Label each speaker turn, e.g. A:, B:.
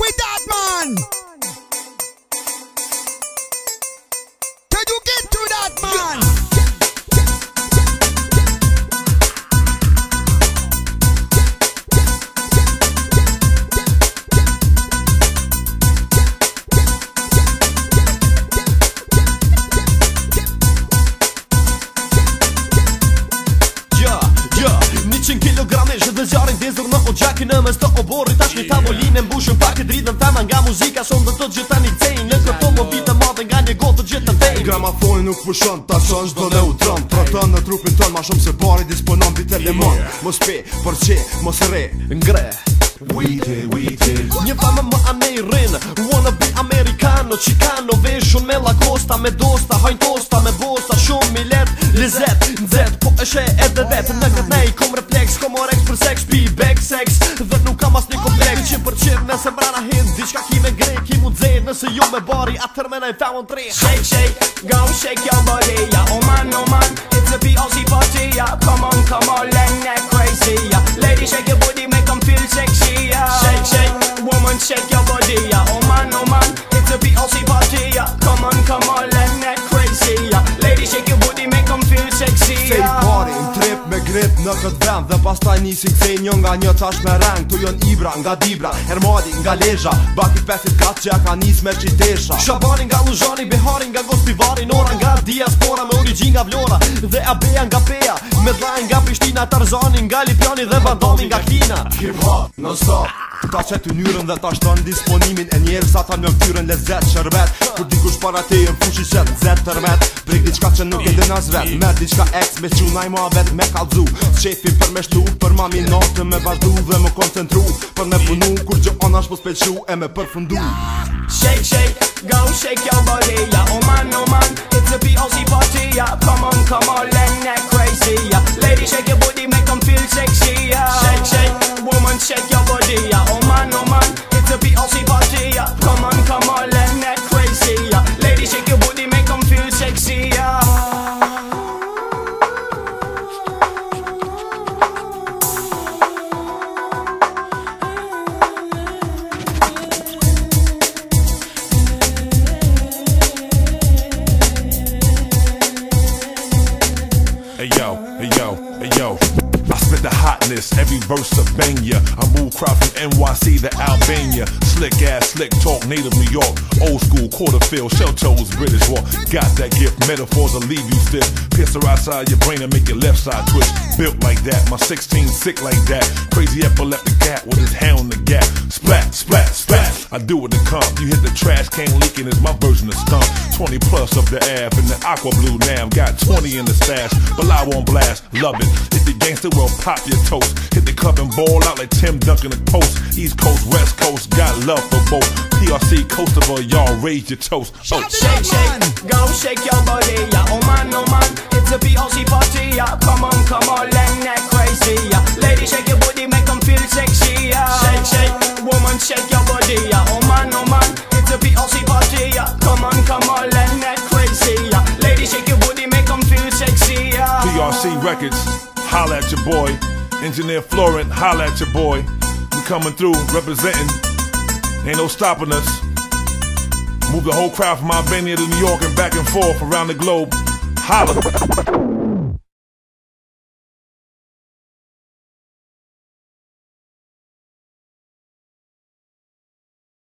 A: With that man Can you get to that man
B: Yeah, yeah, një qenë kilogramë e shëtë në zjarën Dhe zërën më në më stokë pak nga muzika son dhe të gjitha një cejnë Në këto më bitë e madhe nga një gotë të gjitha tejnë Nga
C: nuk përshon, ta son shdo dhe u dron Tra në trupin ton ma shumë se pari disponon Vite e limon, mos pe, për qe, mos re, ngre
D: Wite, wite
B: Një fama më amerin, wanna be americano Chicano, veshun me la costa, me dosta, Hajnë tosta, me bosta Shumë mi let, Lizet, nzet, po eshe she e Në këtë nej, kom refleks, kom orex për sex, pi, back sex Dhe nuk kam as një kom Nisem brana hind,
A: diçka ki me ngrej Ki mu dzejt, nëse ju me bari Atër me nëjtë famon tre Shake, shake, go shake your body Yeah, oh man, oh man It's a B.O.C. party Yeah, come on, come on, let that crazy Yeah, lady shake your body
C: këtë vend Dhe pas taj nisi këtë një nga një tash me rang Tu jon Ibra nga Dibra, Hermadi nga Leja Baki pesit katë që ja ka nisë me qitesha Shabani nga Luzhani, Behari nga Gospivari Nora
B: nga Diaspora me origin nga Vlora Dhe Abeja nga Peja, me dlajn nga Prishtina Tarzani
C: nga Lipjani dhe Badomi nga Kina Hip Hop Non Stop Ta që të njërën dhe ta shtën disponimin e njerë Sa ta në këtyrën lezet shërbet Kur dikush para te e fushi që të zetë tërmet Prik diqka që nuk e dhe nas vet Mer diqka ex me qunaj mua vet me kalzu Së qefi për me shtu Për ma mi me vazhdu dhe me koncentru Për me punu kur gjë ona shpo spequ e me
A: përfundu Shake, shake, go shake your body Ja oh man, oh man, it's a B.O.C. party Ja come on, come on, Lady shake
D: hey yo, hey yo, hey yo. I spit the hotness, every verse of banya. I move crowd from NYC to Albania. Slick ass, slick talk, native New York. Old school, quarter fill, shell toes, British walk. Got that gift, metaphors will leave you stiff. Piss her outside your brain and make your left side twitch. Built like that, my 16 sick like that. Crazy epileptic cat with his hand on the gap. Splat, splat, I do it the comp. You hit the trash can leaking It's my version of stomp. 20 plus up the Ave in the aqua blue nav. Got 20 in the stash, but I won't blast. Love it. If the gangster will pop your toast. Hit the club and ball out like Tim Duncan the post. East Coast, West Coast, got love for both. PRC coast of y'all raise your toast. Oh. Shake,
A: shake, go shake your body, yeah. Oh man, oh man, it's a PRC party, yeah. Come on, come on.
D: RC Records, holla at your boy. Engineer Florent, holla at your boy. We coming through, representing. Ain't no stopping us. Move the whole crowd from Albania to New York and back and forth around the globe. Holla.